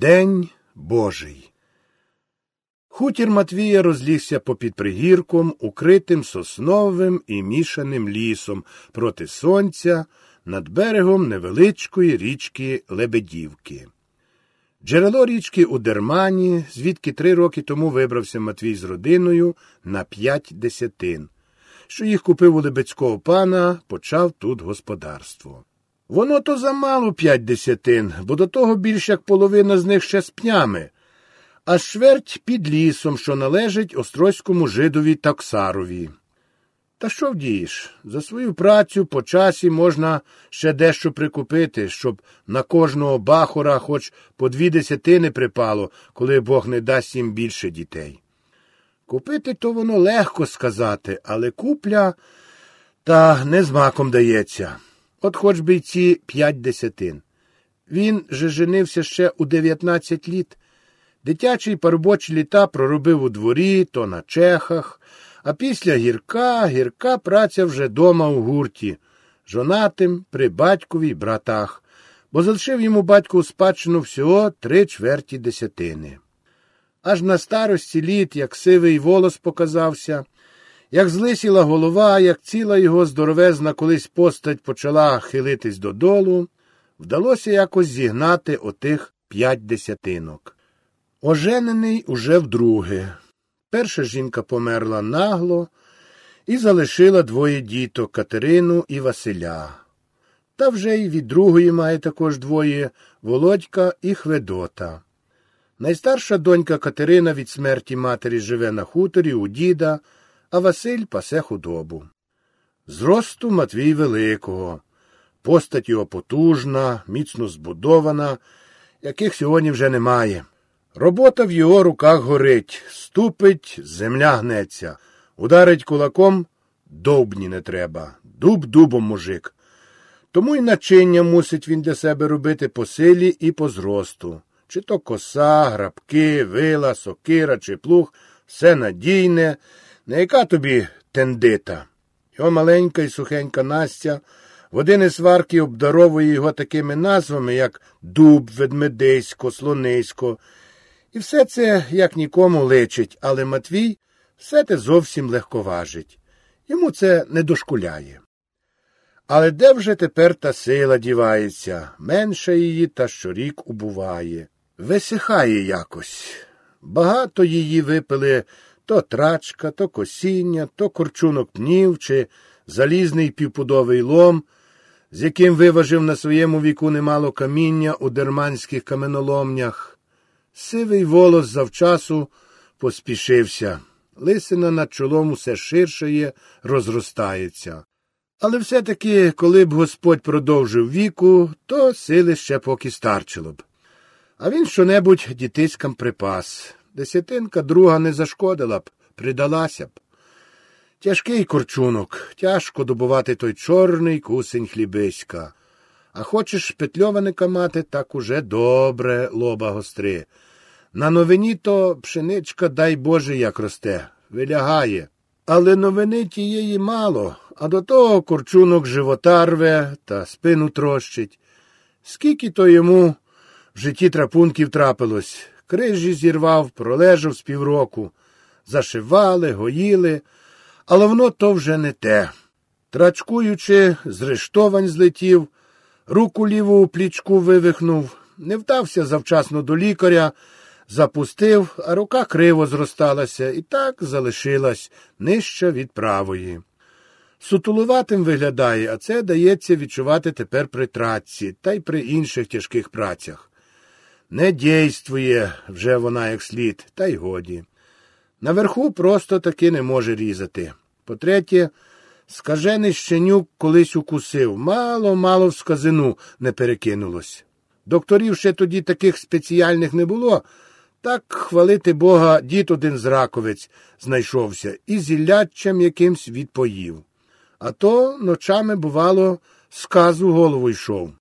День Божий. Хутір Матвія розлігся попід пригірком, укритим сосновим і мішаним лісом проти сонця над берегом невеличкої річки Лебедівки. Джерело річки у Дермані, звідки три роки тому вибрався Матвій з родиною на п'ять десятин. Що їх купив у Лебецького пана, почав тут господарство. Воно то замало п'ять десятин, бо до того більш як половина з них ще з пнями, а шверть під лісом, що належить острозькому жидові таксарові. Та що вдієш? За свою працю по часі можна ще дещо прикупити, щоб на кожного бахора хоч по дві десятини припало, коли Бог не дасть їм більше дітей. Купити то воно легко сказати, але купля та не з маком дається. От хоч би ці п'ять десятин. Він же женився ще у дев'ятнадцять літ. Дитячий парубочі літа проробив у дворі, то на чехах, а після гірка, гірка праця вже дома у гурті, жонатим при батькові й братах, бо залишив йому батько у спадщину всього три чверті десятини. Аж на старості літ, як сивий волос показався, як злисіла голова, як ціла його здоровезна колись постать почала хилитись додолу, вдалося якось зігнати отих п'ять десятинок. Оженений уже вдруге. Перша жінка померла нагло і залишила двоє діток Катерину і Василя. Та вже й від другої має також двоє Володька і Хведота. Найстарша донька Катерина від смерті матері живе на хуторі у діда, а Василь пасе худобу. Зросту Матвій Великого, постать його потужна, міцно збудована, яких сьогодні вже немає. Робота в його руках горить, ступить, земля гнеться, ударить кулаком довбні не треба, дуб дубом мужик. Тому й начиння мусить він для себе робити по силі і по зросту. Чи то коса, грабки, вила, сокира чи плуг, все надійне, не яка тобі тендита. Його маленька і сухенька Настя в один із сварки обдаровує його такими назвами, як дуб, ведмедисько, слонисько. І все це як нікому личить, але Матвій все те зовсім легковажить. Йому це не дошкуляє. Але де вже тепер та сила дівається, менше її та щорік убуває. Висихає якось. Багато її випили то трачка, то косіння, то корчунок пнів чи залізний півпудовий лом, з яким виважив на своєму віку немало каміння у дерманських каменоломнях. Сивий волос завчасу поспішився. Лисина над чолом усе ширшає, розростається. Але все-таки, коли б Господь продовжив віку, то сили ще поки старчило б. А він щонебудь дітиськам припас. Десятинка друга не зашкодила б, придалася б. Тяжкий корчунок, тяжко добувати той чорний кусень хлібиська. А хочеш петльованика мати, так уже добре лоба гостри. На новині то пшеничка, дай Боже, як росте, вилягає. Але новини тієї мало, а до того корчунок живота рве та спину трощить. Скільки то йому в житті трапунків трапилось, крижі зірвав, пролежав з півроку. Зашивали, гоїли, але воно то вже не те. Трачкуючи, з рештовань злетів, руку ліву у плічку вивихнув, не вдався завчасно до лікаря, запустив, а рука криво зросталася і так залишилась нижча від правої. Сутулуватим виглядає, а це дається відчувати тепер при тратці та й при інших тяжких працях. Не дійствує вже вона як слід, та й годі. Наверху просто таки не може різати. По третє, скажений щенюк колись укусив, мало мало в сказину не перекинулось. Докторів ще тоді таких спеціальних не було. Так, хвалити Бога, дід один з раковець знайшовся і зілляччям якимсь відпоїв. А то ночами, бувало, сказу голову йшов.